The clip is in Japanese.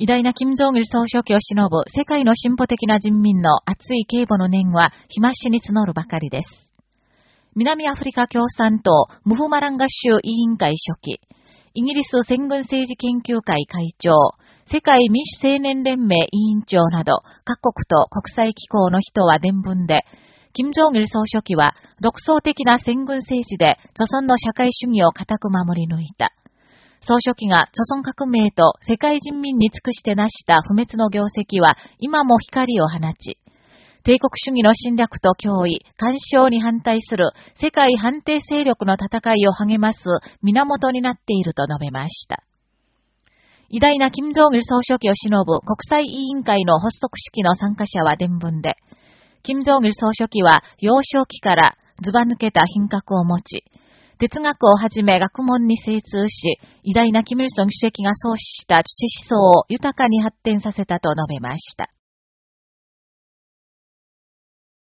偉大な金正義総書記を忍ぶ世界の進歩的な人民の熱い警護の念は、日増しに募るばかりです。南アフリカ共産党ムフマランガ州委員会書記、イギリス戦軍政治研究会会長、世界民主青年連盟委員長など、各国と国際機構の人は伝聞で、金正義総書記は、独創的な戦軍政治で、著存の社会主義を固く守り抜いた。総書記が著存革命と世界人民に尽くして成した不滅の業績は今も光を放ち、帝国主義の侵略と脅威、干渉に反対する世界反定勢力の戦いを励ます源になっていると述べました。偉大な金正義総書記を忍ぶ国際委員会の発足式の参加者は伝聞で、金正義総書記は幼少期からずば抜けた品格を持ち、哲学をはじめ学問に精通し、偉大なキム・ルソン主席が創始した父思想を豊かに発展させたと述べました。